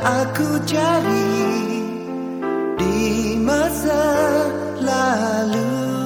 aku cari di masa lalu.